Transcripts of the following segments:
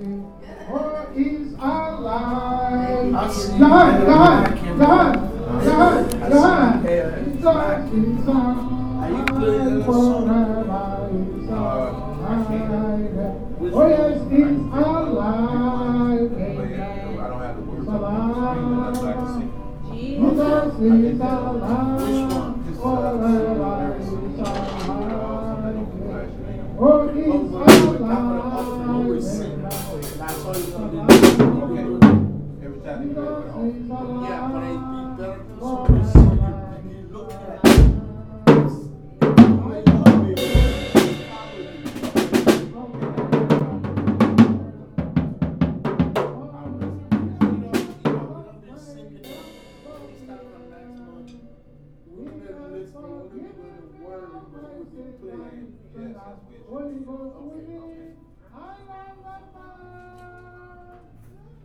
Oh, he's alive. God, God, God, God, God. He's alive. He's alive. Forever he's alive. Oh, yes,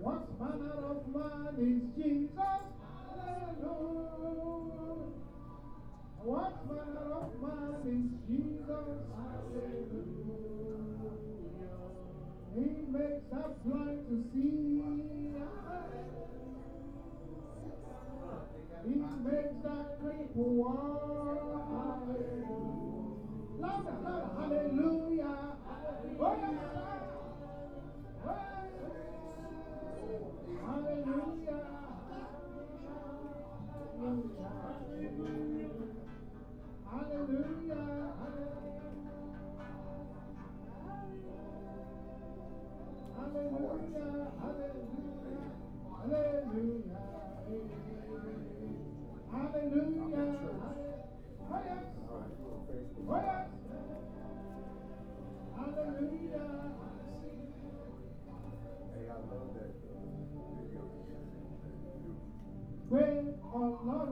What manner of man is Jesus? Hallelujah. What manner of man is Jesus? Hallelujah. He makes the blind to see. He makes the cripple walk. Hallelujah. Oh, yeah. Oh, yeah. Hallelujah.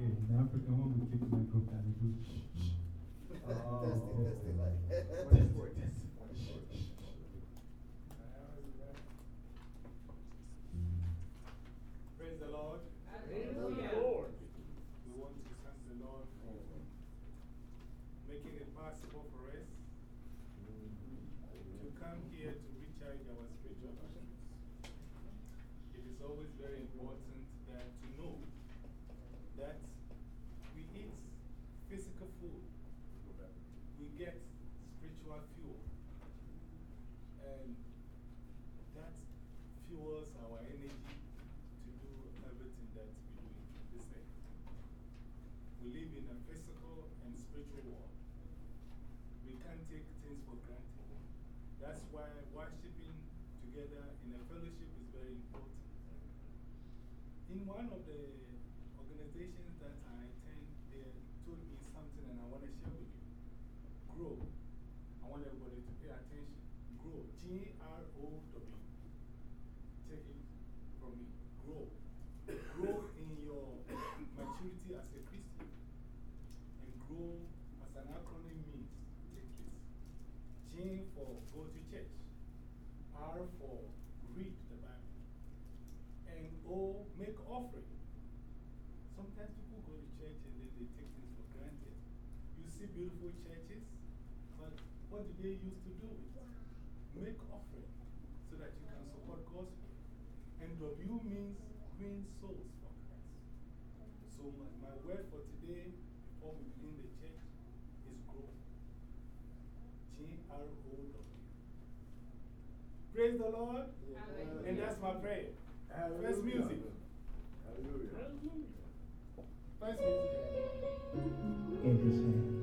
Yeah, in Africa, when we take microphone, we do. Praise the Lord. Lord. We want to thank the Lord for making it possible for us to come here to recharge our spiritual batteries. It is always very important that to know that we eat physical food, we get spiritual fuel, and that fuels our energy to do everything that we do in this earth. We live in a physical and spiritual world. We can't take things for granted. That's why worshiping together in a fellowship is very important. In one of the organizations that I attend, they told me something and I want to share with you. Grow. I want everybody to pay attention. Grow. G R O W. Take it from me. Grow. Grow in your maturity as a Christian. And grow as an acronym means. Take this. G for go to. For read the Bible. And O, make offering. Sometimes people go to church and then they take things for granted. You see beautiful churches, but what do they used to do? Make offering so that you can support gospel. And W means win souls for Christ. So my, my word for today, before we begin the church, is growth. G-R-O-W. Praise the Lord. And that's my prayer. Hallelujah. First music. Hallelujah. First music. In his hand.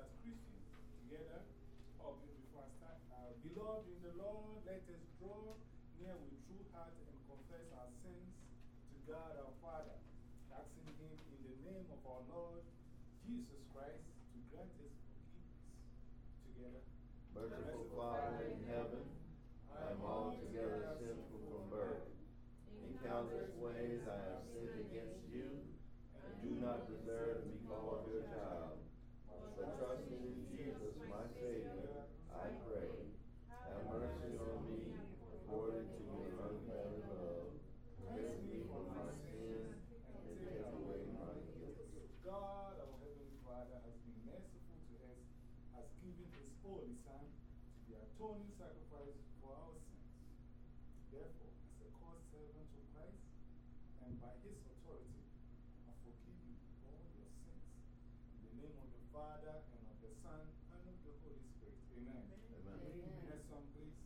As Christians together. Oh, before I start, uh, beloved in the Lord, let us draw near with true heart and confess our sins to God our Father, asking Him in the name of our Lord Jesus Christ to grant us forgiveness. Together. Merciful Father in heaven, I am altogether sinful from birth. In countless ways I have sinned against you and do not deserve to be called your child. But trusting in Jesus, my Savior, I pray, have mercy on me according to your unfailing love. Cleanse me from my sins and take away my guilt. God, our Heavenly Father, has been merciful to us, has given His only Son to be atoning sacrifice for our sins. Therefore, as a called servant of Christ, and by His authority, I forgive you all your sins. In the name of the Father, and of the Son, and of the Holy Spirit. Amen. Amen. Next song, please.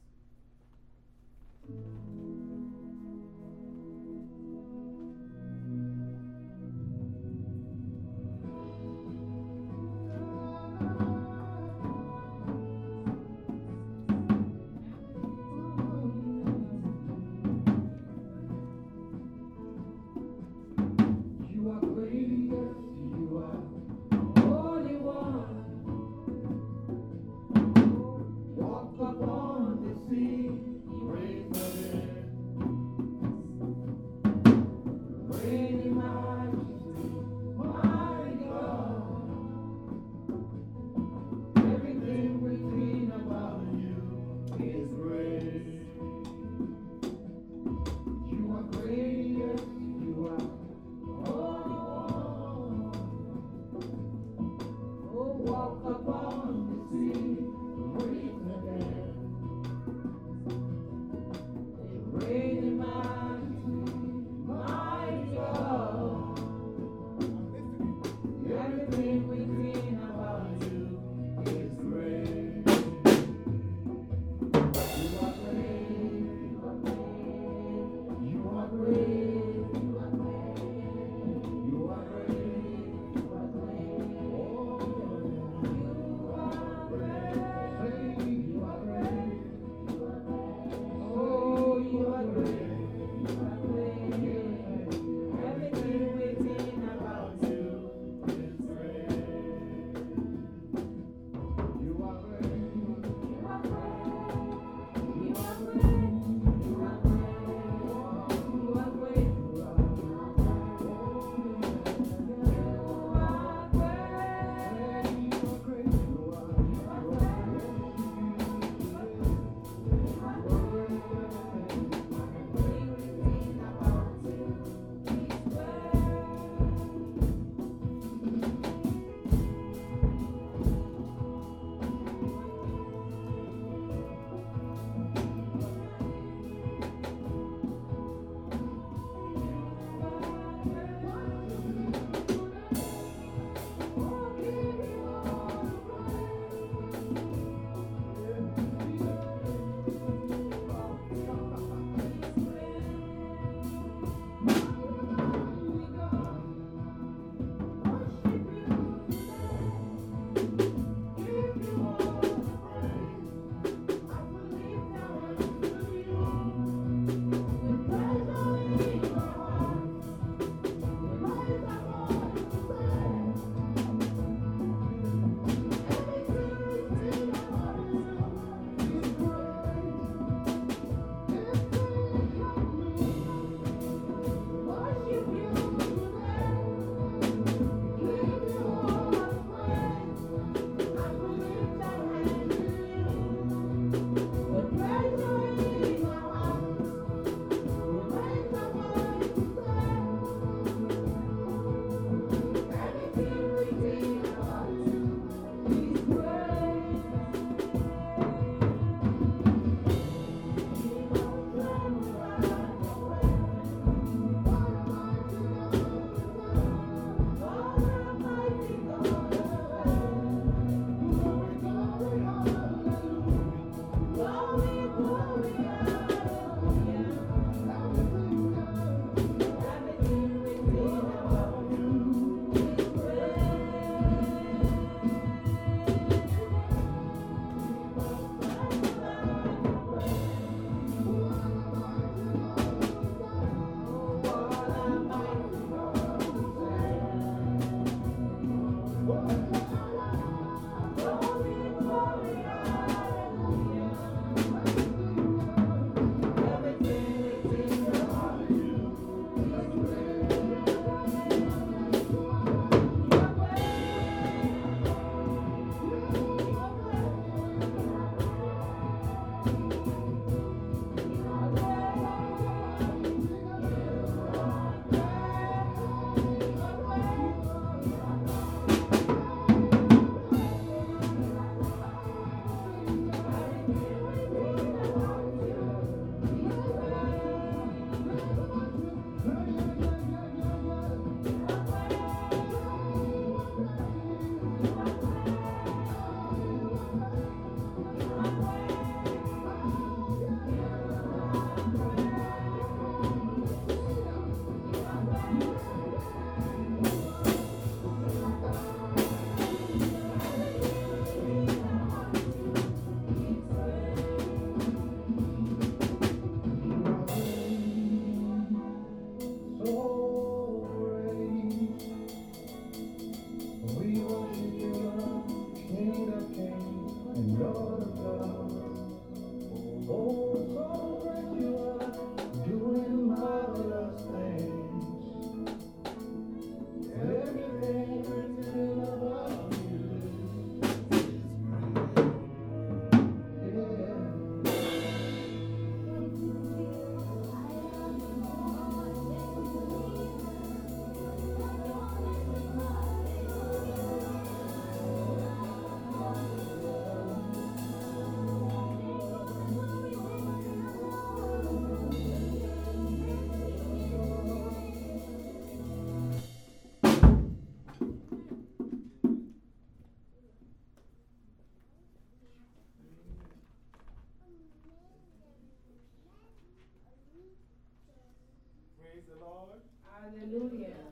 Hallelujah.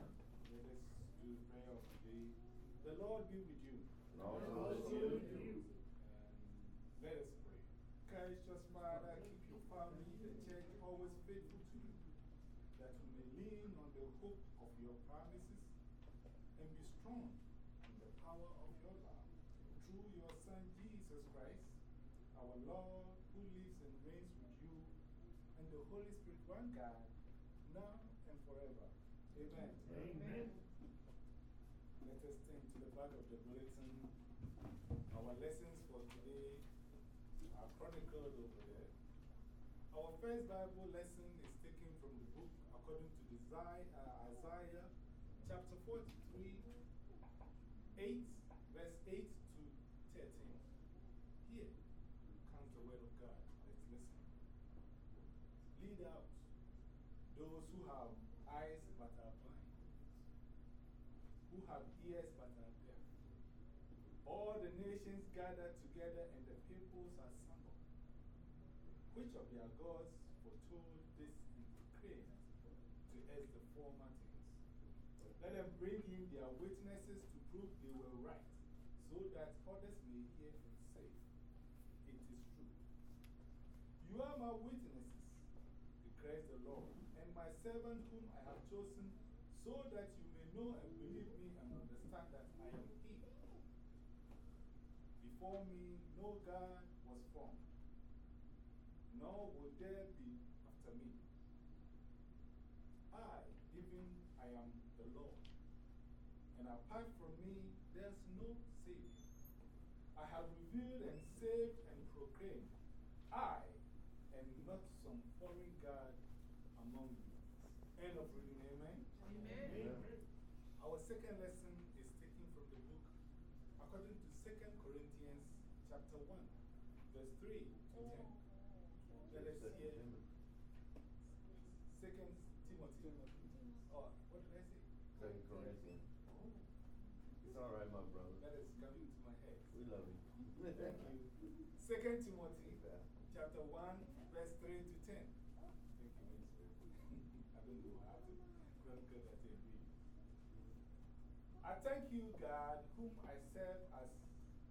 Let us do the prayer of the. The Lord be with you. And let us pray. Gracious Father, keep your family, the church, always faithful to you, that we may lean on the hope of your promises and be strong in the power of your love. Through your Son Jesus Christ, our Lord, who lives and reigns with you, and the Holy Spirit, one God, now and forever. Amen. Amen. Let us turn to the back of the bulletin. Our lessons for today are chronicled over there. Our first Bible lesson is taken from the book according to Isaiah, uh, Isaiah chapter 43, 8, verse 8 to 13. Here comes the word of God. Let's listen. Lead out those who have eyes but are blind who have ears but are deaf. All the nations gather together and the peoples assemble. Which of their gods foretold this in to us the former things? Let them bring in their witnesses to prove they were right, so that others may hear and say, It is true. You are my witnesses, declares the Lord, servant whom I have chosen, so that you may know and believe me and understand that I am He. Before me, no God was formed, nor will there be after me. I, even I am the Lord, and apart from me, there's no Savior. I have revealed and saved and proclaimed, I am not some foreign God among you. End of reading, amen? Amen. Our second lesson is taken from the book according to 2 Corinthians chapter 1, verse 3 to 10. Let us hear Second Timothy. Oh, what did I say? Second Corinthians. Oh. It's all right, my brother. That is coming to my head. We love you. Thank you. Second Timothy chapter 1, verse 3 to 10. Thank you, Minister. I don't know how to that read. I thank you, God, whom I serve as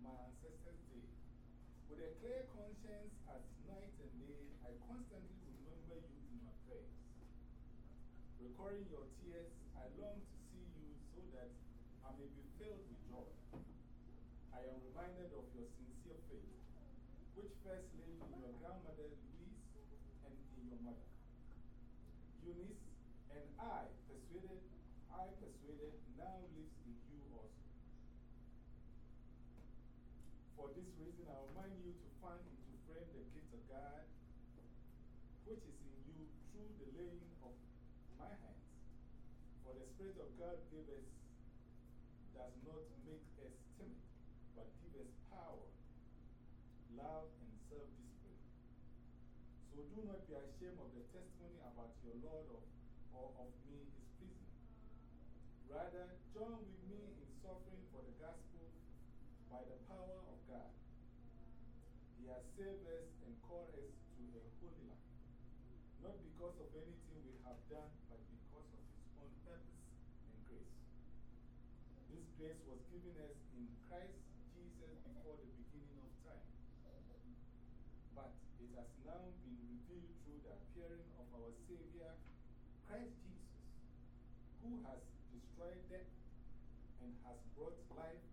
my ancestors did. With a clear conscience, as night and day, I constantly remember you in my prayers. Recalling your tears, I long to see you so that I may be filled with joy. I am reminded of your sincere faith, which first lay in your grandmother Lois and in your mother Eunice, and I persuaded, I persuaded, now lives in you also. For this reason, I remind you to find frame the gift of God, which is in you through the laying of my hands. For the Spirit of God gave us, does not make us timid, but give us power, love, and self discipline. So do not be ashamed of the testimony about your Lord of, or of me, his prisoner. Rather, join with me in suffering for the gospel by the power of God. Has saved us and called us to a holy life, not because of anything we have done, but because of His own purpose and grace. This grace was given us in Christ Jesus before the beginning of time. But it has now been revealed through the appearing of our Savior, Christ Jesus, who has destroyed death and has brought life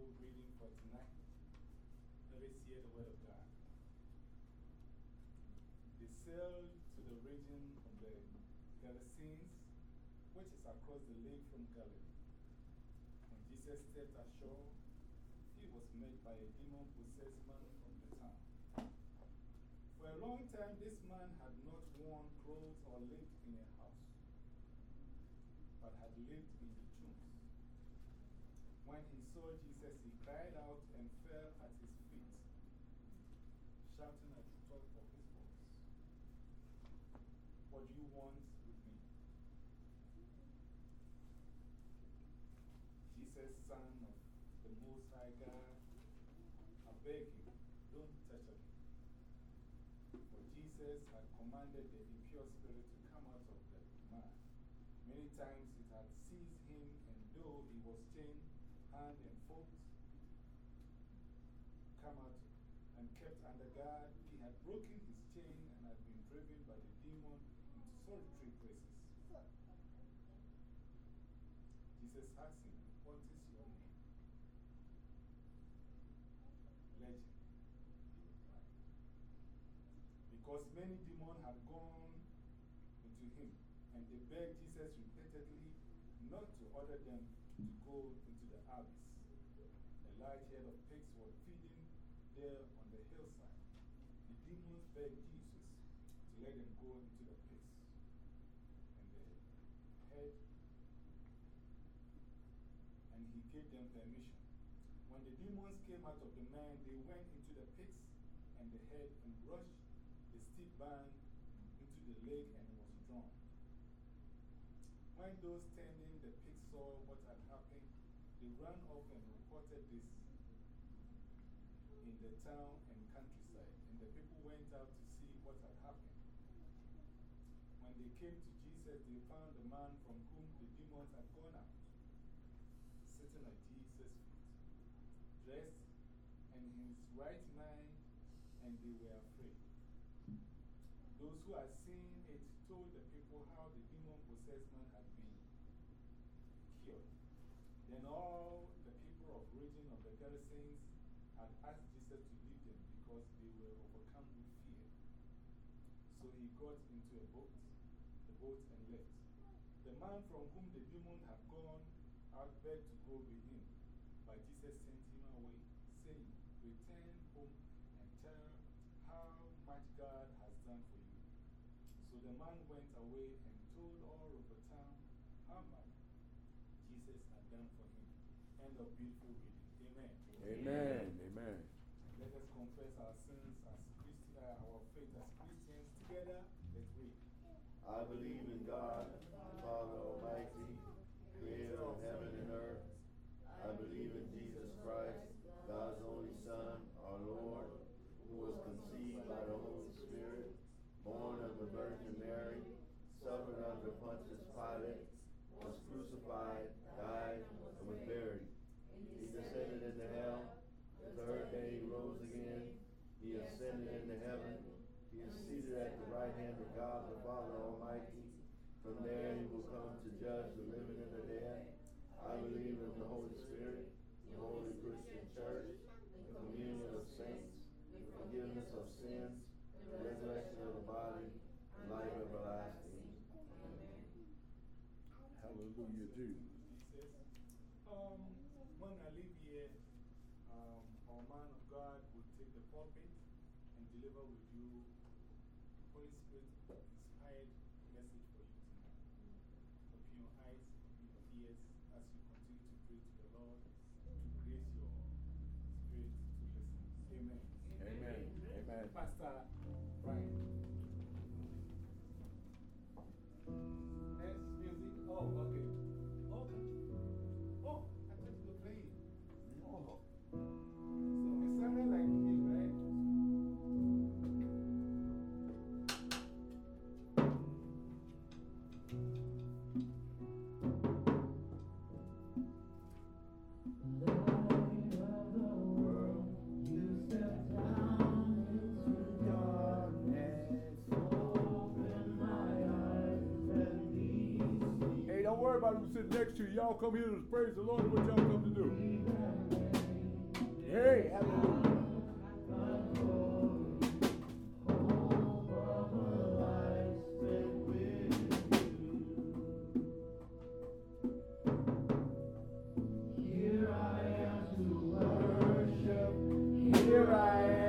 gospel reading for tonight. Let us hear the word of God. They sailed to the region of the Gerasenes, which is across the lake from Galilee. When Jesus stepped ashore, he was met by a demon possessed man from the town. For a long time, this man had not worn clothes or lived in a house, but had lived in the. When he saw Jesus, he cried out and fell at his feet, shouting at the top of his voice, What do you want with me? Jesus, Son of the Most High God, I beg you, don't touch me. For Jesus had commanded the impure spirit to come out of the man. Many times it had seized him, and though he was chained hand and foot, come out and kept under guard, he had broken his chain and had been driven by the demon into solitary places. Jesus asked him, What is your name? Legion. Because many demons had gone into him, and they begged Jesus repeatedly not to order them to go A large herd of pigs were feeding there on the hillside. The demons begged Jesus to let them go into the pigs. And the head, and he gave them permission. When the demons came out of the man, they went into the pigs and the head and rushed the steep bank into the lake and was drowned. When those tending the pigs saw what had they ran off and reported this in the town and countryside, and the people went out to see what had happened. When they came to Jesus, they found the man from whom the demons had gone out, sitting at Jesus' feet, dressed in his right mind, and they were afraid. Those who had seen it told the people how the demon possessed man had been cured. Then all the people of region of the Gerasenes had asked Jesus to leave them because they were overcome with fear. So he got into a boat, the boat and left. The man from whom the demon had gone out begged to go with him, but Jesus sent him away, saying, Return home and tell how much God has done for you. So the man went away and told all the town how much Jesus had done for him. End of beautiful reading. Amen. Amen. Amen. Let us confess our sins as Christi uh, our faith as Christians together. Let's read. I believe in God, Father Almighty, creator of heaven and earth. I believe in Jesus Christ, God's only Son, our Lord, who was conceived by the Holy Spirit, born of the Virgin Mary, suffered under Pontius Pilate, was crucified, died, and was buried. He descended into hell. The third day he rose again. He ascended into heaven. He is seated at the right hand of God the Father Almighty. From there he will come to judge the living and the dead. I believe in the Holy Spirit, the Holy Christian Church, the communion of saints, the forgiveness of sins, the resurrection of the body, and life everlasting. Hallelujah, Jesus. Um, when I leave Y'all come here to praise the Lord. What y'all come to do? Hey, hallelujah. Here I am to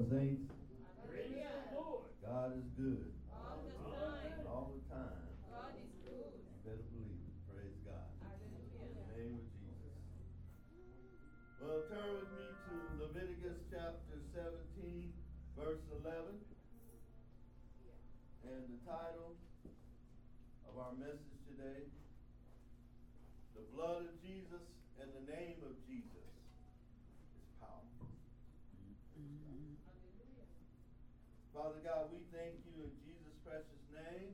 Lord, saints. Praise the Lord. God is good All the time. all the time. God is good. You better believe it. Praise God. In the name of Jesus. Well, turn with me to Leviticus chapter 17, verse 11. And the title of our message today The Blood of Jesus and the Name of Jesus is powerful. Father God, we thank you in Jesus' precious name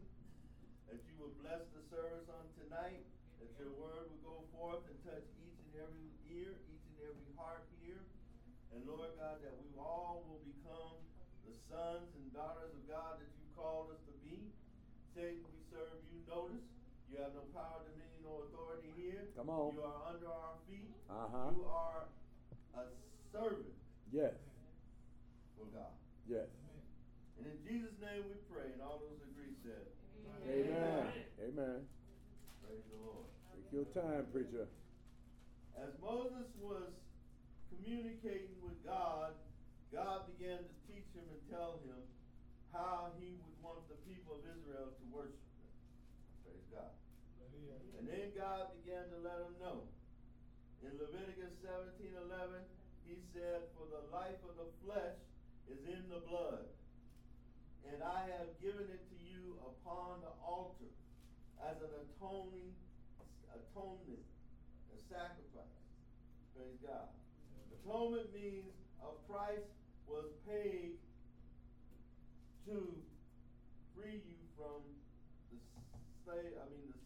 that you will bless the service on tonight, that your word will go forth and touch each and every ear, each and every heart here. And Lord God, that we all will become the sons and daughters of God that you called us to be. Satan, we serve you. Notice, you have no power, dominion, or authority here. Come on. You are under our feet. Uh-huh. You are a servant Yes. for God. Yes. And in Jesus' name we pray, and all those agree said, Amen. Amen. Praise the Lord. Take your time, preacher. As Moses was communicating with God, God began to teach him and tell him how he would want the people of Israel to worship him. Praise God. And then God began to let him know. In Leviticus 17 11, he said, For the life of the flesh is in the blood, and I have given it to you upon the altar as an atoning atonement, a sacrifice. Praise God. Atonement means a price was paid to free you from the slave, I mean the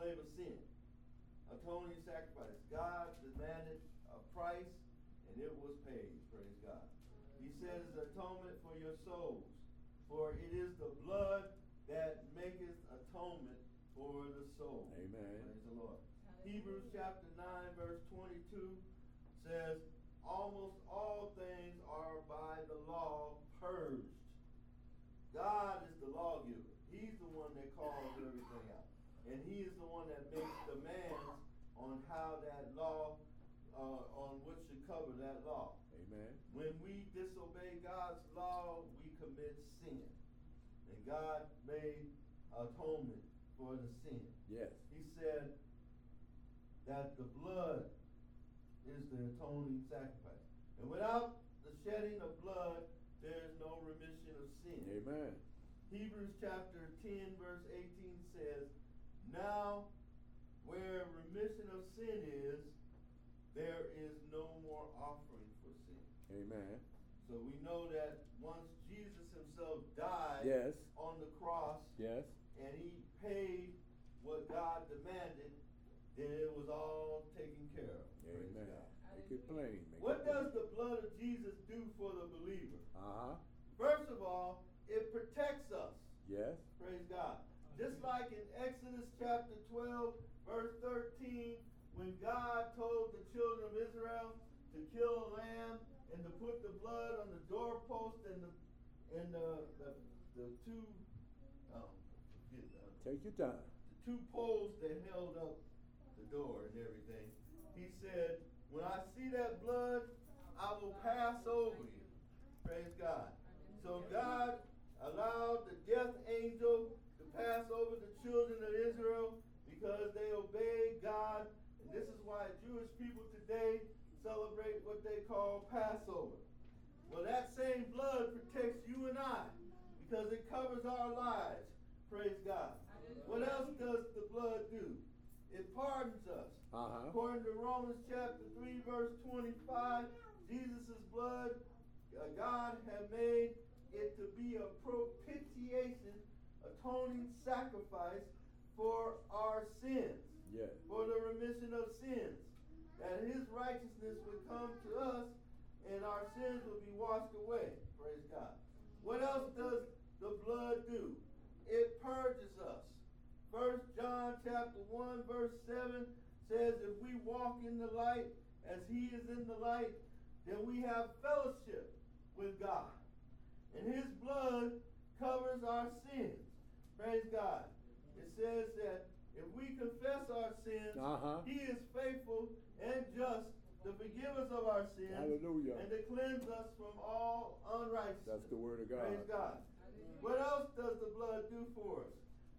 slave of sin. Atoning sacrifice. God demanded a price and it was paid. Praise God. He says atonement for your souls. For it is the blood that maketh atonement for the soul. Amen. Praise the Lord. Hebrews chapter 9, verse 22 says, Almost all things are by the law purged. God is the lawgiver. He's the one that calls everything out. And He is the one that makes demands on how that law, uh, on what should cover that law. Amen. When we disobey God's law, we commit sin. And God made atonement for the sin. Yes. He said that the blood is the atoning sacrifice. And without the shedding of blood, there is no remission of sin. Amen. Hebrews chapter 10, verse 18 says, Now where remission of sin is, there is no more offering for sin. Amen. So we know that once Jesus himself died Yes. on the cross Yes. and he paid what God demanded, then it was all taken care of. Amen. Make it plain. Make What it plain. does the blood of Jesus do for the believer? Uh-huh. First of all, it protects us. Yes. Praise God. Just like in Exodus chapter 12, verse 13, when God told the children of Israel to kill a lamb and to put the blood on the doorpost and the and the, the, the two um, forget, uh, Take your time. the two poles that held up the door and everything. He said, When I see that blood, I will pass over you. Praise God. So God allowed the death angel to pass over the children of Israel because they obeyed God. And this is why Jewish people today celebrate what they call Passover. Well, that same blood protects you and I because it covers our lives. Praise God. What else does the blood do? It pardons us. Uh-huh. According to Romans chapter 3, verse 25, Jesus' blood, uh, God had made it to be a propitiation, atoning sacrifice for our sins, Yes. for the remission of sins. That his righteousness would come to us and our sins would be washed away. Praise God. What else does the blood do? It purges us. First John chapter 1 verse 7 says if we walk in the light as he is in the light, then we have fellowship with God. And his blood covers our sins. Praise God. It says that if we confess our sins, Uh-huh. he is faithful and just to forgive us of our sins, Hallelujah. and to cleanse us from all unrighteousness. That's the word of God. Praise God. What else does the blood do for us?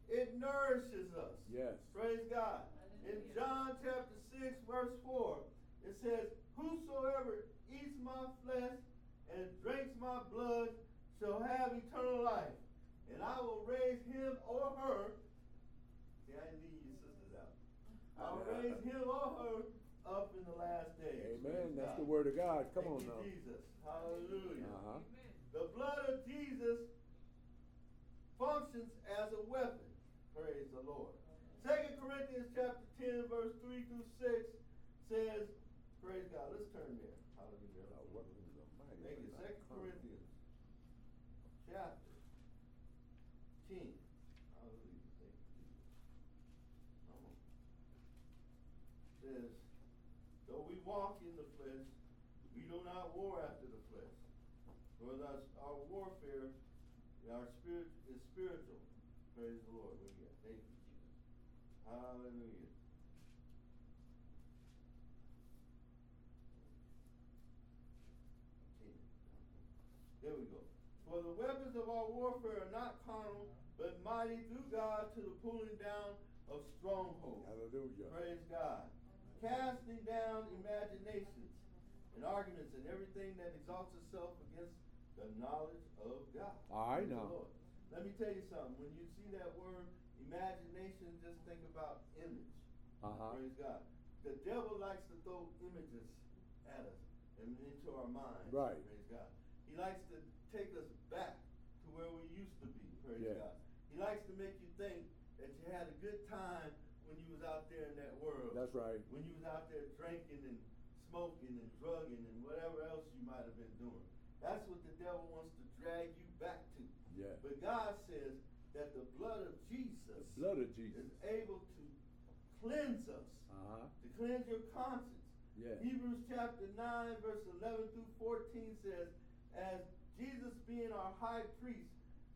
It nourishes us. Yes. Praise God. In John chapter 6, verse 4, it says, Whosoever eats my flesh and drinks my blood shall have eternal life, and I will raise him or her. See, I leave your sisters out. I'll raise him or her up in the last days. Amen. That's the word of God. Come Thank on now. Jesus. Hallelujah. Uh huh. The blood of Jesus functions as a weapon. Praise the Lord. Second Corinthians chapter 10, verse 3 through 6 says, Praise God. Let's turn there. Hallelujah. Our weapons are mighty, Thank you. Second. Corinthians chapter 10. Hallelujah. Thank you, Jesus. Come on. Says, though we walk in the flesh, we do not war after the flesh. For thus our warfare, our spirit is spiritual. Praise the Lord. Thank you, Jesus. Hallelujah. There we go. For the weapons of our warfare are not carnal, but mighty through God to the pulling down of strongholds. Hallelujah. Praise God. Casting down imaginations and arguments and everything that exalts itself against the knowledge of God. I Praise the Let me tell you something. When you see that word imagination, just think about image. Uh huh. Praise God. The devil likes to throw images at us and into our minds. Right. Praise God. He likes to take us back to where we used to be. Praise Yeah. God. He likes to make you think that you had a good time when you was out there in that world. That's right. When you was out there drinking and smoking and drugging and whatever else you might have been doing. That's what the devil wants to drag you back to. Yeah. But God says that the blood of Jesus The blood of Jesus. is able to cleanse us, Uh huh. to cleanse your conscience. Yeah. Hebrews chapter 9, verse 11 through 14 says, As Jesus being our high priest,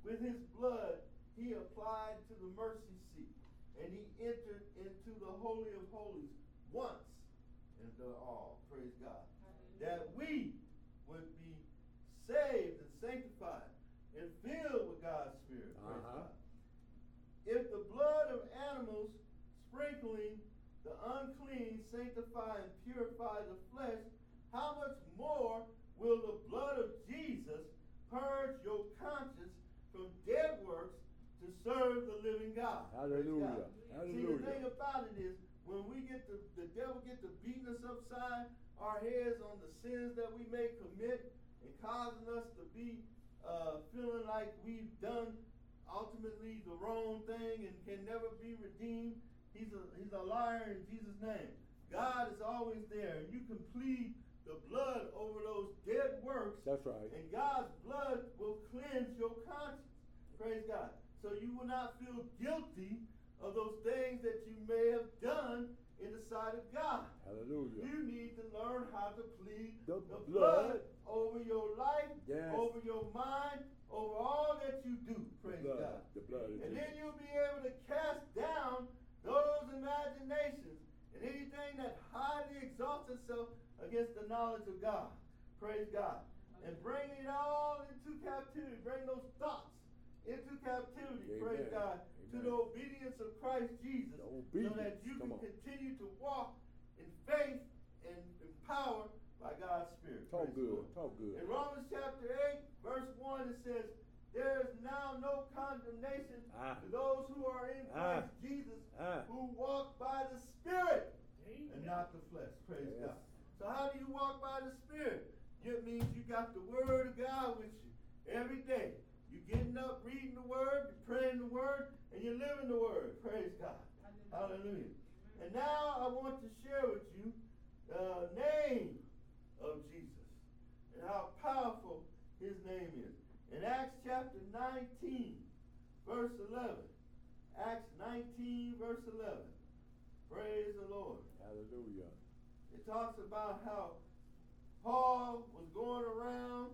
with his blood he applied to the mercy seat, and he entered into the Holy of Holies once and for all. Praise God. That we would be saved and sanctified and filled with God's Spirit. Praise Uh-huh. God. If the blood of animals sprinkling the unclean sanctify and purify the flesh, how much more will the blood of Jesus purge your conscience from dead works to serve the living God? Hallelujah. God. See, the thing about it is, when we get the, the devil get to beating us upside our heads on the sins that we may commit and causing us to be uh, feeling like we've done ultimately the wrong thing and can never be redeemed, he's a, he's a liar in Jesus' name. God is always there, and you can plead the blood over those dead works That's right. and God's blood will cleanse your conscience. Praise God. So you will not feel guilty of those things that you may have done in the sight of God. Hallelujah. You need to learn how to plead The the, blood. blood over your life, Yes. over your mind, over all that you do. Praise blood. God. The blood And then you'll be able to cast down those imaginations and anything that highly exalts itself against the knowledge of God. Praise God. And bring it all into captivity. Bring those thoughts into captivity. Praise Amen. God. To the obedience of Christ Jesus. So that you Come can on. continue to walk in faith and in power by God's Spirit. Talk Praise good. Lord. Talk good. In Romans chapter 8, verse 1, it says, There is now no condemnation Ah. to those who are in Ah. Christ Jesus, Ah. who walk by the Spirit and not the flesh. Praise Yes. God. So, how do you walk by the Spirit? It means you got the Word of God with you every day. You're getting up, reading the Word, you're praying the Word, and you're living the Word. Praise God. Hallelujah. And now I want to share with you the name of Jesus and how powerful his name is. In Acts chapter 19, verse 11. Acts 19, verse 11. Praise the Lord. Hallelujah. It talks about how Paul was going around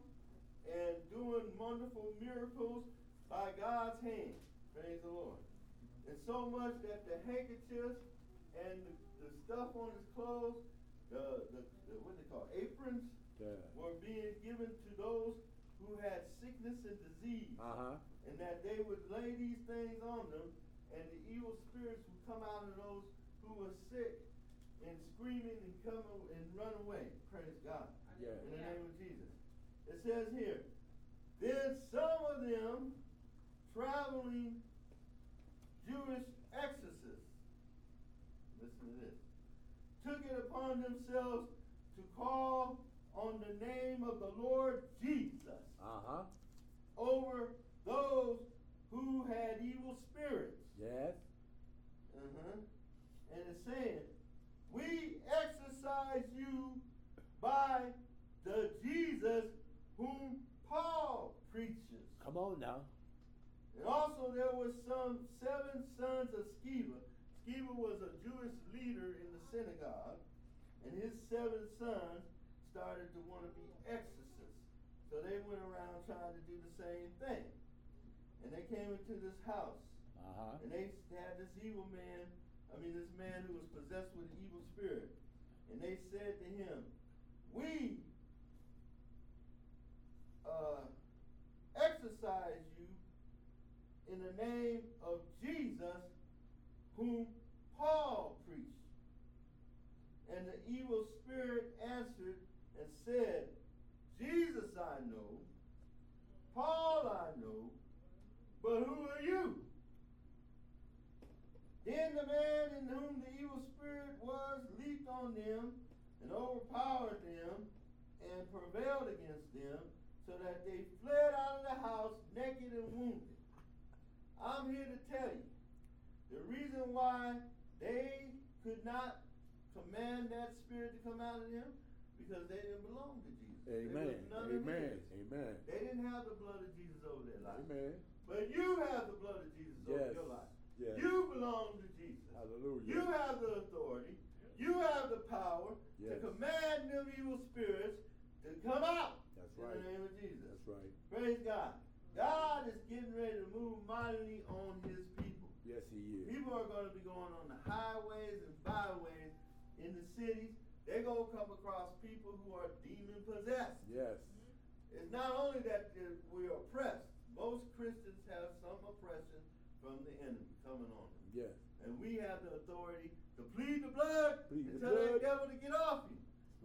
and doing wonderful miracles by God's hand. Praise the Lord. And so much that the handkerchiefs and the, the stuff on his clothes the, the, the what they call aprons Yeah. were being given to those who had sickness and disease, Uh huh. and that they would lay these things on them, and the evil spirits would come out of those who were sick and screaming and come and run away. Praise God. Yeah. In the name of Jesus. It says here, then some of them traveling Jewish exorcists, listen to this, took it upon themselves to call on the name of the Lord Jesus Uh huh. over those who had evil spirits. Yes. Uh-huh. And it's saying, we exercise you by the Jesus whom Paul preaches. Come on now. And also there were some seven sons of Sceva. Sceva was a Jewish leader in the synagogue, and his seven sons started to want to be exorcists. So they went around trying to do the same thing. And they came into this house. Uh huh. And they had this evil man, I mean, this man who was possessed with an evil spirit. And they said to him, We uh, exorcise you in the name of Jesus, whom Paul preached. And the evil spirit answered and said, Jesus I know, Paul I know, but who are you? Then the man in whom the evil spirit was leaped on them and overpowered them and prevailed against them, so that they fled out of the house naked and wounded. I'm here to tell you the reason why they could not command that spirit to come out of them because they didn't belong to Jesus. They Amen. was none of Amen. Amen. They didn't have the blood of Jesus over their life. Amen. But you have the blood of Jesus over your life. Yes. You belong to Jesus. Hallelujah. You have the authority. You have the power Yes. to command them evil spirits to come out. That's in right. the name of Jesus. That's right. Praise God. God is getting ready to move mightily on his people. Yes, he is. People are going to be going on the highways and byways in the cities. They're going to come across people who are demon possessed. Yes. It's not only that we're oppressed. Most Christians have some oppression from the enemy coming on them. Yes. And we have the authority to plead the blood Plead and the tell that blood. devil to get off you.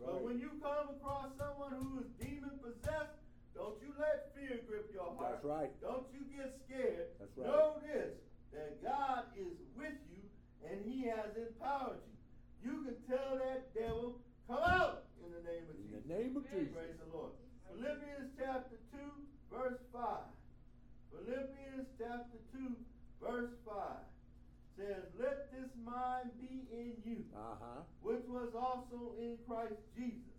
But when you come across someone who is demon possessed, don't you let fear grip your heart. That's right. Don't you get scared. That's right. Know this that God is with you and He has empowered you. You can tell that devil, come out in the name of In Jesus. the name of Jesus. Praise the Lord. Philippians chapter 2, verse 5. Philippians chapter 2, verse 5 says, Let this mind be in you, Uh huh. which was also in Christ Jesus.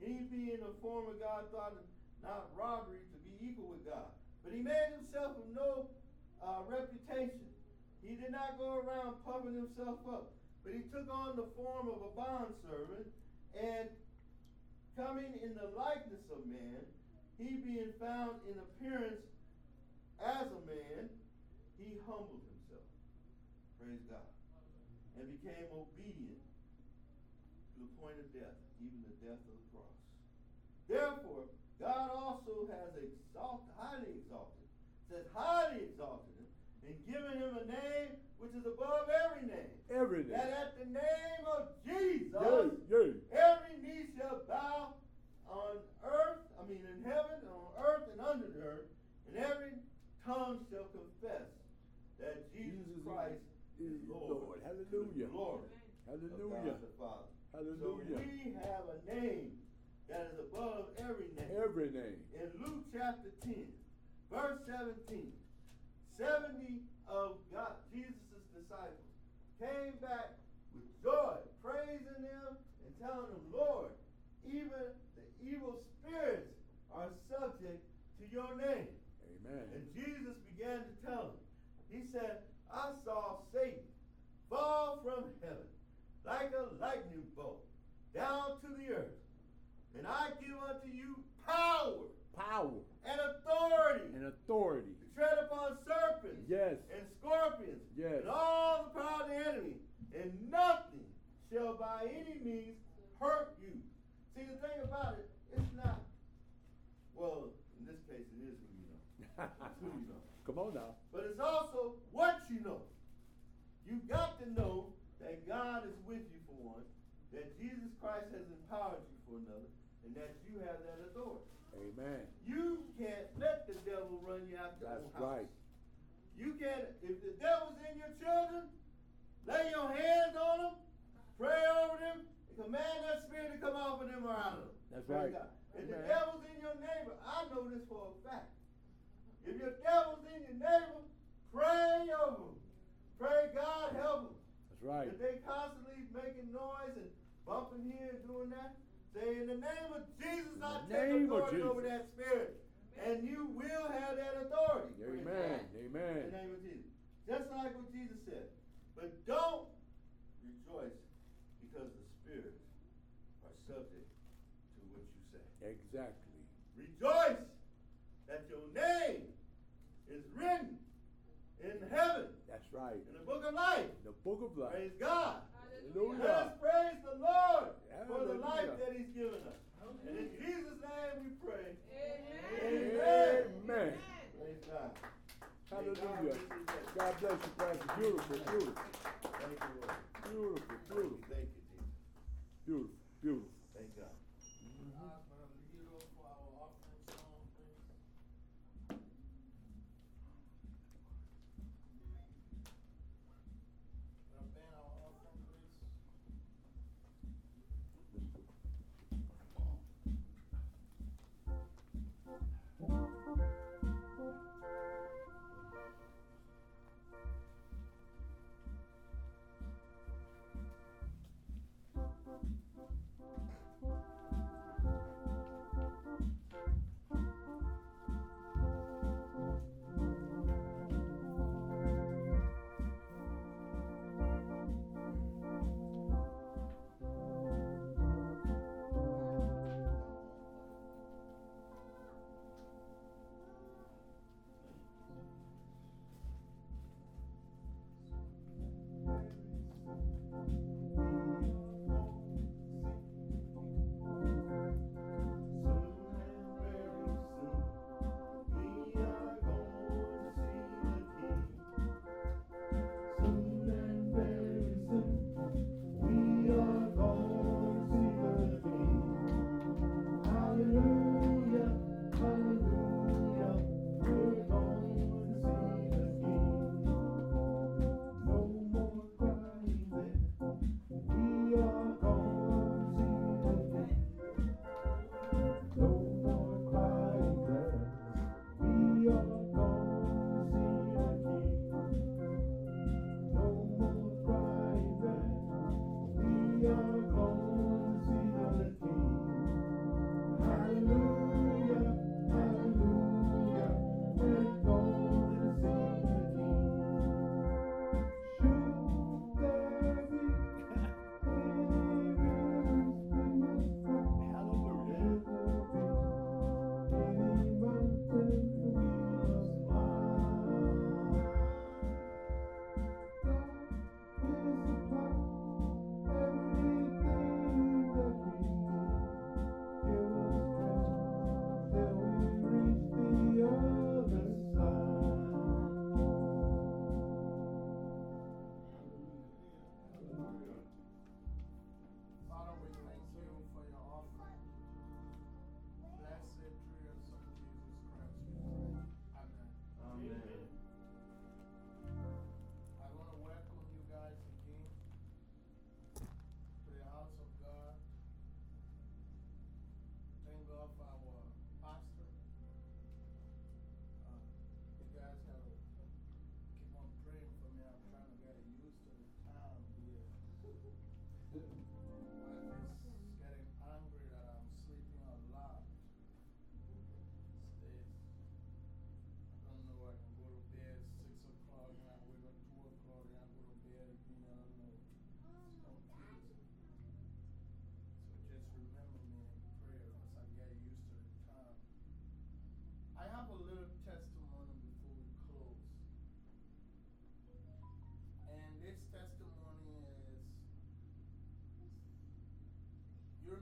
He being a form of God thought it not robbery to be equal with God. But he made himself of no uh, reputation. He did not go around puffing himself up, but he took on the form of a bondservant, and coming in the likeness of man, he being found in appearance as a man, he humbled himself. Praise God. And became obedient to the point of death, even the death of the cross. Therefore, God also has exalted, highly exalted, says highly exalted him, and given him a name which is above every name. Every day. That at the name of Jesus, Yay, yay. every knee shall bow on earth, I mean in heaven, on earth, and under the earth, and every tongue shall confess that Jesus, Jesus is- Christ is Lord. Lord. Hallelujah. Glory of Hallelujah. The Father. Hallelujah. So we have a name that is above every name. Every name. In Luke chapter 10, verse 17, 70 of God, Jesus' disciples came back with joy, praising him and telling him, Lord, even the evil spirits are subject to your name. Amen. And Jesus began to tell him, He said, I saw Satan fall from heaven like a lightning bolt down to the earth. And I give unto you power Power and authority and authority. to tread upon serpents Yes. and scorpions Yes. and all the power of the enemy, and nothing shall by any means hurt you. See, the thing about it, it's not, well, in this case, it is who you know. It's who you know. Come on now. But it's also what you know. You've got to know that God is with you for one, that Jesus Christ has empowered you for another, and that you have that authority. Amen. You can't let the devil run you out your That's own house. right. You can't, if the devil's in your children, lay your hands on them, pray over them, and command that spirit to come off of them or out of them. That's Praise right. God. If the devil's in your neighbor, I know this for a fact. If your devil's in your neighbor, pray over them. Pray God help them. That's right. If they constantly making noise and bumping here and doing that, say in the name of Jesus, In I take authority over that spirit. And you will have that authority. Amen. Amen. In the name of Jesus. Just like what Jesus said. But don't rejoice because the spirits are subject to what you say. Exactly. Rejoice that your name is written in heaven, That's right. in the book of life. The book of life. Praise God. Hallelujah. Let us praise the Lord for the life that He's given us. And in Jesus' name we pray. Amen. Amen. Praise God. Hallelujah. God bless you. God bless you, Pastor. Beautiful, beautiful. Thank you, Lord. Beautiful, beautiful. Thank you, Jesus. Beautiful, beautiful.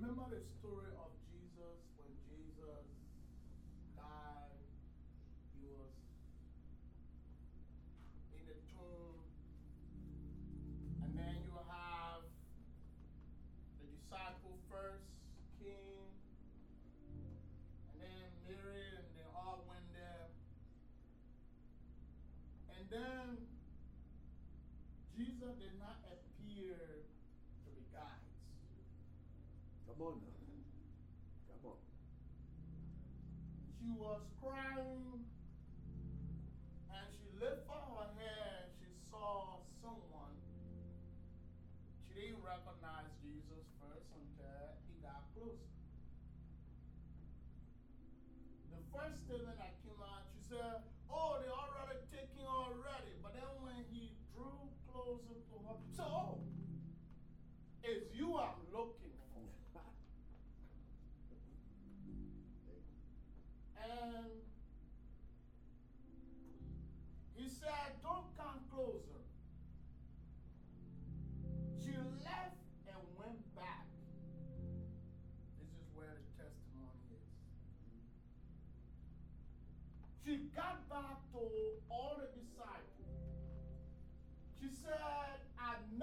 Remember the story of Come on now. Eh? Come on. She was crying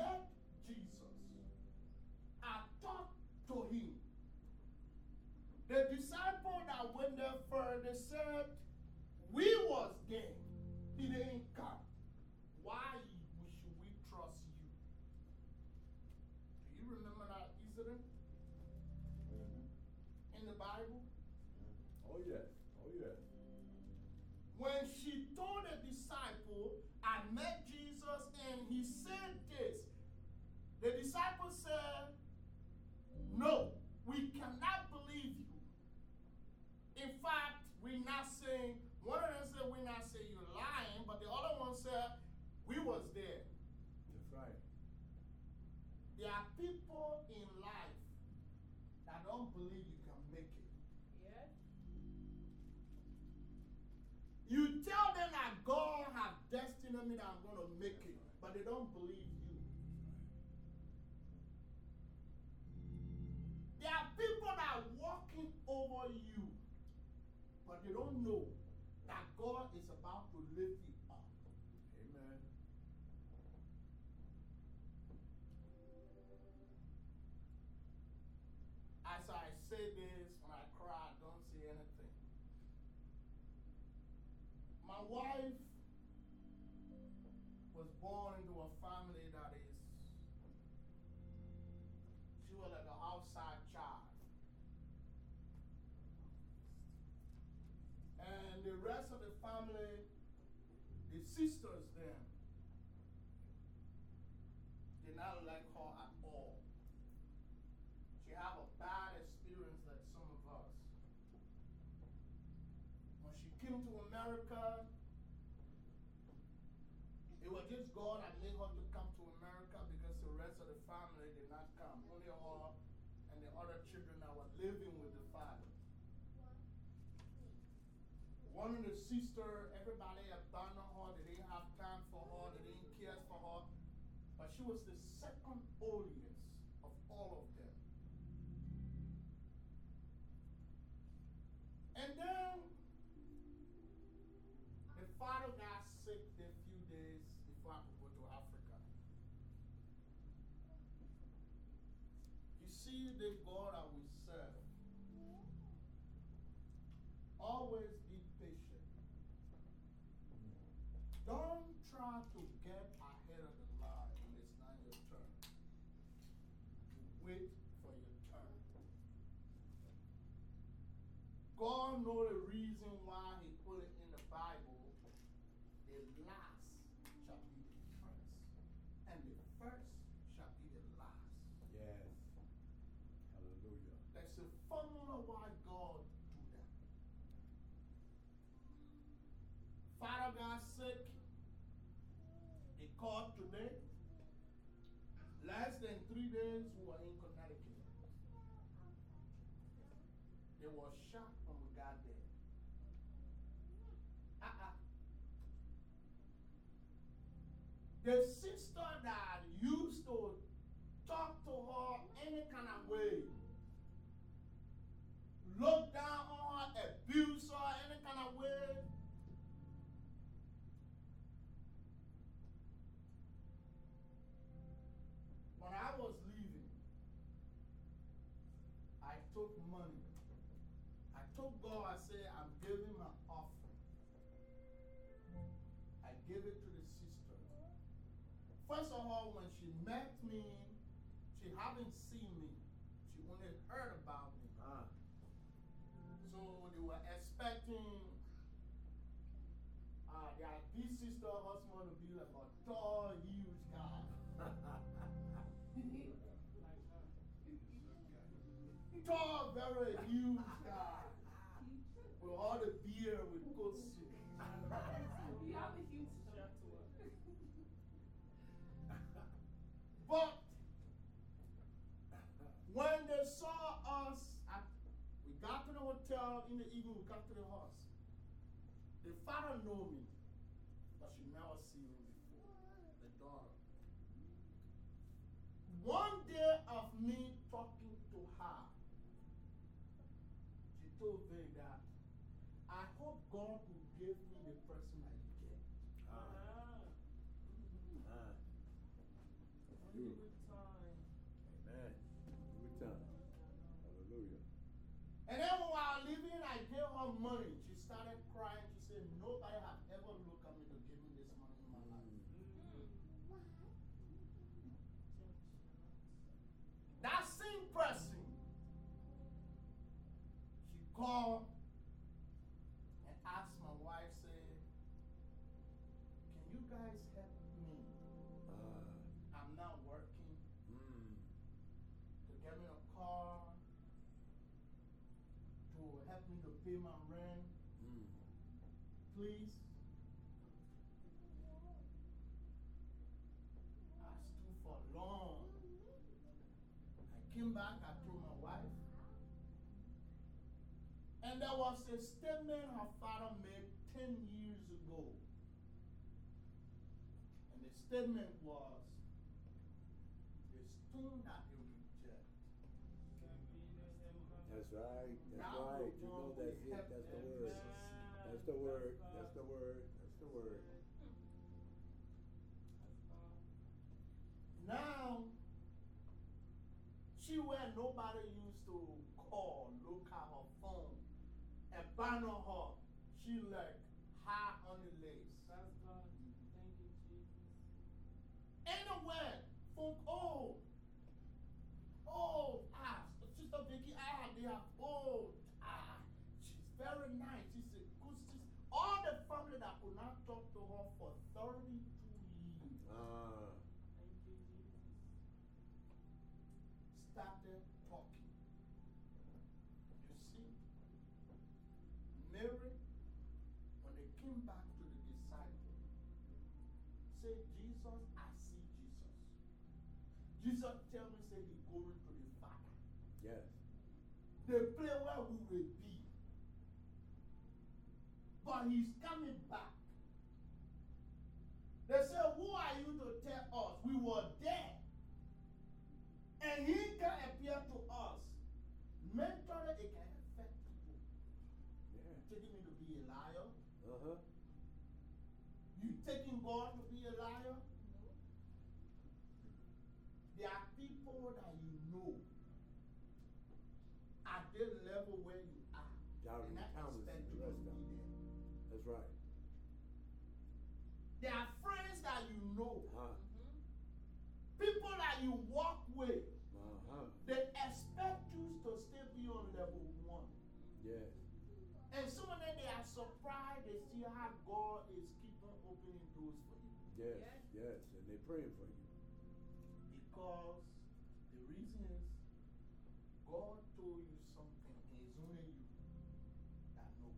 met Jesus. I talked to him. The disciple that went there first, said, We was No, we cannot believe you. In fact, we're not saying, one of them said, We're not saying you're lying, but the other one said, We was there. That's right. There are people in life that don't believe you can make it. Yes. You tell them that God has destined me that I'm going to make it, but they don't believe you, but they don't know that God is about to lift you up. Amen. As I say this, when I cry, I don't say anything. My wife was born into a family that is, she was like an outside The rest of the family, the sisters then, did not like her at all. She had a bad experience like some of us. When she came to America, it was just God that made her to come to America because the rest of the family did not come. Only her and the other children that were living with the father. One of the sister, everybody abandoned her. They didn't have time for her. They didn't care for her. But she was the second oldest of all of them. And then the father got sick a few days before I could go to Africa. You see, the God that we serve, always be patient. Don't try to get ahead of the line when it's not your turn. Wait for your turn. God knows the reason why He put it in the Bible. The last shall be the first, and the first shall be the last. Yes. Hallelujah. That's the formula why God do that. Father got sick. He called today. Less than three days, The sister that used to talk to her any kind of way, look down on her, abuse her any kind of way, when I was leaving, I took money. I took God, I said, I'm giving my offering. I gave it to First of all, when she met me, she haven't seen me. She only heard about me. Ah. So they were expecting uh, their big sister husband to be like a tall, hotel in the evening, we got to the house. The father know me, but she never seen me before. The daughter. One day of me talking to her, she told me that I hope God she called and asked my wife, said, Can you guys help me? Ah. I'm not working Mm. to get me a car, to help me to pay my rent. Mm. please. I stood for long. I came back, I told my wife. And there was a statement her father made 10 years ago. And the statement was the stone that they reject. That's right. That's Now right. You know that's it. have That's the word. That's the word. That's the word. That's the word. Now, she where nobody used to call, look at her phone, and banner her. She like high on the lace. That's God. Thank you, Jesus. Anywhere, folk, oh, oh, ah, Sister Vicky, ah, they are old, ah, she's very nice. She's a good sister. All the family that could not talk to her for 32 years Ah. Thank you, Jesus. started talking. You see, Mary, when they came back to the disciples, said, Jesus, I see Jesus. Jesus tell me, say, he going to the Father. Yes. The place where we will be. But he's coming back. They say, Who are you to tell us? We were dead. And he can appear to us. Mentally, it can affect people. Yeah. Taking me to be a liar. Uh huh. You taking God to be a liar. There are people that Yes. Yes. Yes. And they're praying for you. Because the reason is God told you something, and it's only you that know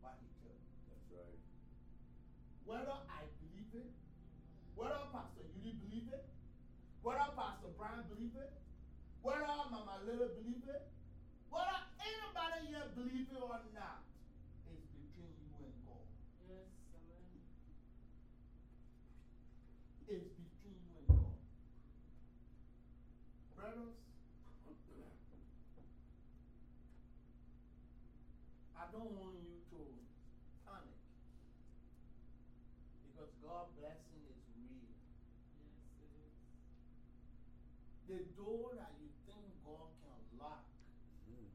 what He told you. That's right. Whether I believe it, whether Pastor Yuri believe it, whether Pastor Brian believe it, whether Mama Lily believe it, whether anybody here believe it or not, it's between you and God. Yes, amen. It's between you and God. Brothers, I don't want you to panic because God's blessing is real. Yes, it is. The door that you think God can lock, Mm.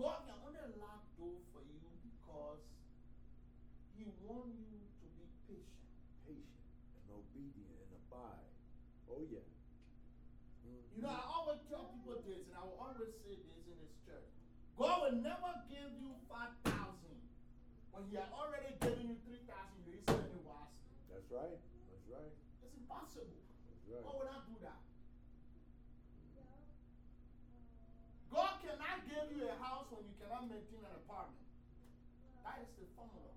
God can only lock door for you because He wants you to be patient. Patient and obedient and abide. Oh, yeah. Mhm. You know, I always tell people this, and I will always say this in this church. God will never give you 5,000 when He had already given you 3,000. You spend it wisely. That's right. That's right. It's impossible. That's right. Why would I do that? God cannot give you a house when you cannot maintain an apartment. That is the formula.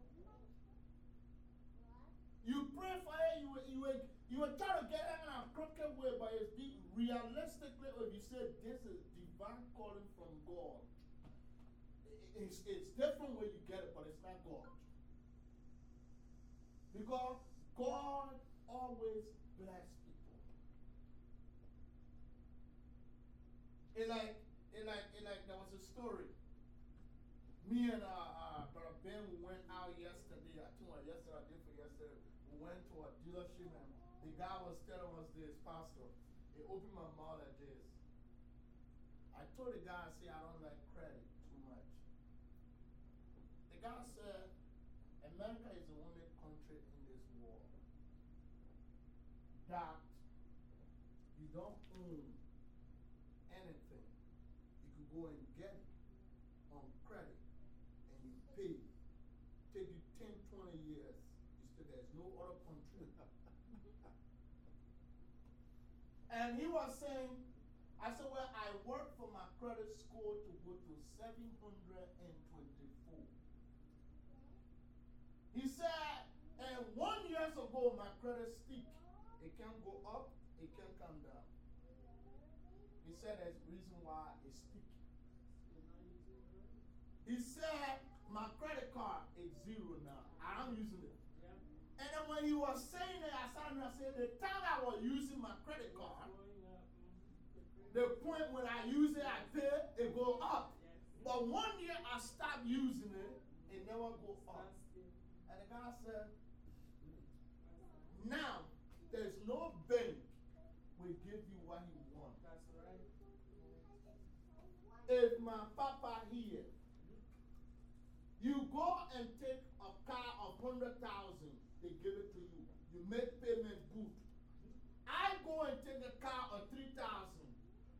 You pray for it, you will, you will, you will try to get it in a crooked way, but it's be realistically, if you say this is divine calling from God, i- it's, it's different when you get it, but it's not God. Because God always bless people. It like, it like, it like, there was a story. Me and uh, uh, Brother Ben, we went out yesterday. I it was yesterday, I did for yesterday. We went to a dealership and the guy was telling us this, Pastor. He opened my mouth like this. I told the guy, I said, I don't like credit too much. Guy said, America is the only country in this world that you don't own anything. You can go and get it on credit and you pay. Take you 10, 20 years. You still, there's no other country. and he was saying, I said, Well, I worked for my credit score to go to 724. He said, and one years ago, my credit stick. It can't go up, it can't come down. He said there's reason why it's sticky. He said, my credit card is zero now. I'm using it. And then when he was saying it, I started say, the time I was using my credit card, the point when I use it, I pay, it go up. But one year I stopped using it, it never go up. Said, now there's no bank will give you what you want. That's right. If my papa here, you go and take a car of hundred thousand, they give it to you. You make payment good. I go and take a car of three thousand.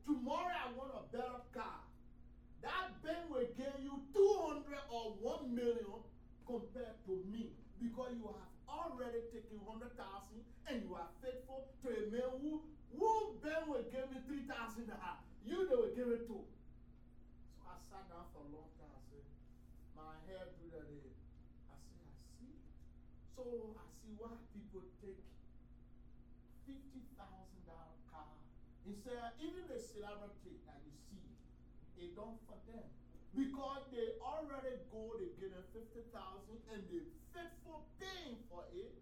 Tomorrow I want a better car. That bank will give you 200 or 1 million compared to me because you have already taken 100,000 and you are faithful to a man who, who bank will give me 3,000. You they will give it to. So I sat down for a long time. I said, my hair drew that in. I said, I see. So I see why people take $50,000 car. Instead, even the celebrity that you see, it don't for them. Because they already go, they get a 50,000 and they for it.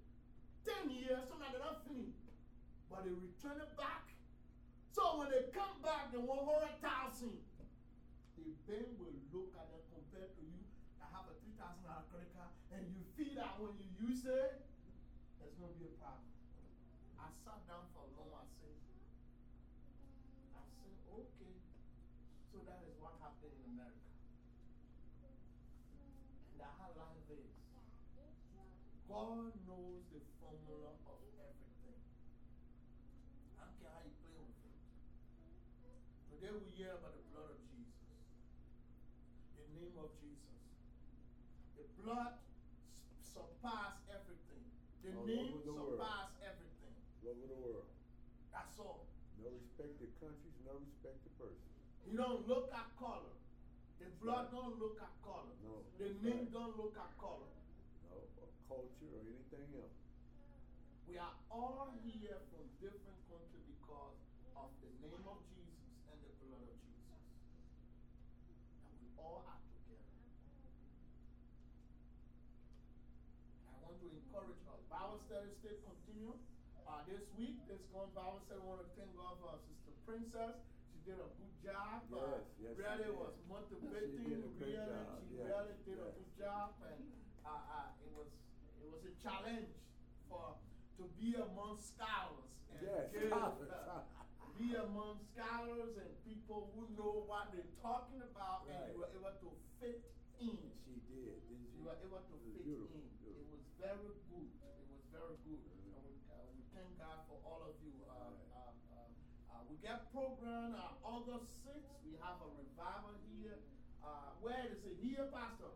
10 years, so now they're not finished. But they return it back. So when they come back, they want 100,000. The bank will look at them compared to you that have a $3,000 credit card and you feel that when you use it, there's going to be a problem. I sat down for a long I said, I said, okay. So that is what happened in America. And that's how life is. God knows the formula of everything. I don't care how you play with it. Today we hear about the blood of Jesus, the name of Jesus. The blood surpasses everything. The All name over the world. surpasses everything. All over the world. That's all. No respect to countries, no respect to persons. You don't look at color. The blood don't look at color. No. The name don't look at color. Culture or anything else. We are all here from different countries because of the name of Jesus and the blood of Jesus. And we all are together. I want to encourage us. Bible study still continue. Uh, this week, this going Bible study, I want to thank God for our sister Princess. She did a good job. uh, Yes, yes, really was motivating. She did a really, job, she yes, really did a good job. And uh, uh, it, was, it was a challenge for to be among scholars and Yes, uh, be among scholars and people who know what they're talking about, and Right. you were able to fit in. She did, didn't she? You were able to fit beautiful, in. It was very good. It was very good. And we, uh, we thank God for all of you. Uh, uh, uh, uh, we get program uh, August 6th. We have a revival here. Uh, where is it? Here, Pastor?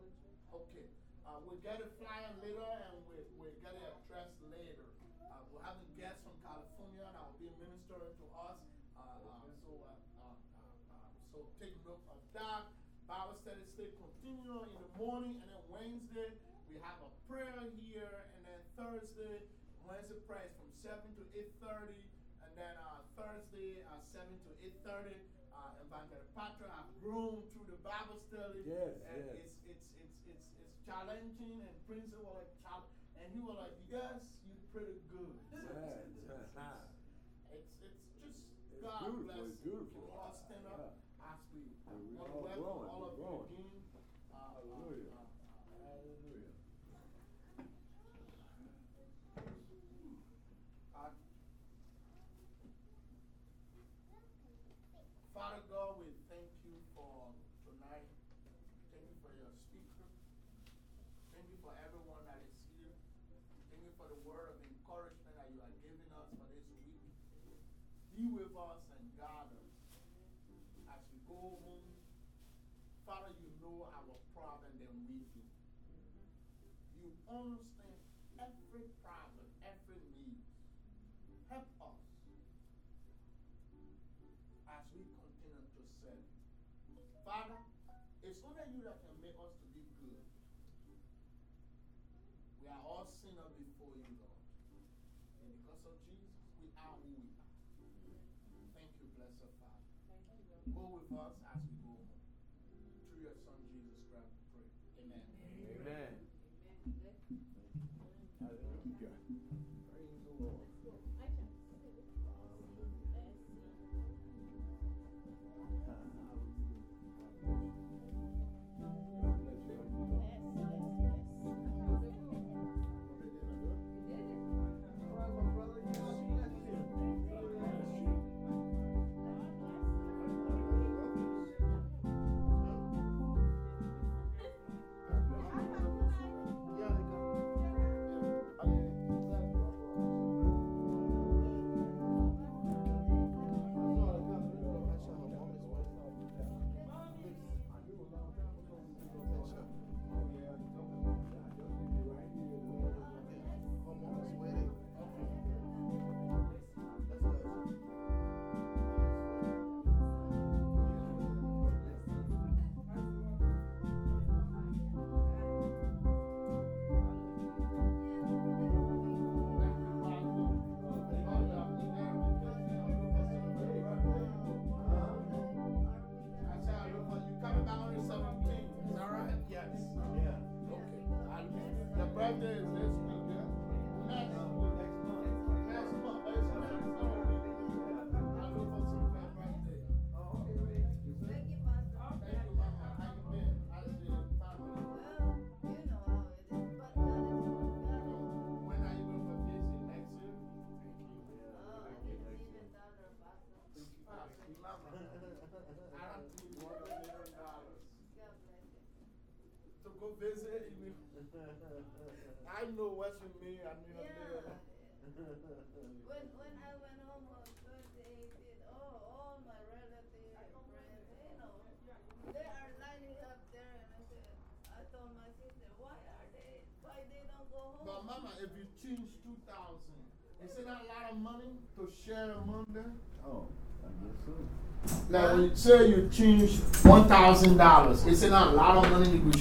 Okay. Uh, we'll get a flyer later and we, we'll get an address later. Uh, we're having guests from California that will be ministering to us. Uh, uh, so, uh, uh, so take note of that. Bible study stay continue in the morning, and then Wednesday we have a prayer here, and then Thursday, Wednesday prayer is from 7 to 8.30, and then uh, Thursday uh, 7 to 8.30. Uh, Evangelist Patrick have grown through the Bible study. Yes, and yes. It's, it's challenging, and Prince was like, and he was like, yes, you're pretty good. Yes, it's, yes. it's, it's just It's God beautiful, bless it's you. beautiful. You all stand up Yeah. as we we all welcome all of you again. Uh, Hallelujah. uh, Father God, we thank you for tonight. Thank you for your speaker. Thank you for everyone that is here. Thank you for the word of encouragement that you are giving us for this week. Be with us and guide us as we go home. Father, you know our problem than we do. You understand every problem, every need. Help us as we continue to serve. Father, it's only you that can make us to be good. We are all sinners before you, Lord. And because of Jesus, we are who we are. Thank you, blessed Father. Go with us as we go visit. You will- I know what you mean. I knew Yeah. When, when I went home on 2018, oh, all my relatives and friends, you know, they are lining up there, and I said, I told my sister, why are they, why they don't go home? But Mama, if you change 2,000, is it not a lot of money to share among them? Oh, I guess so. Like, when you say you change $1,000, is it not a lot of money you could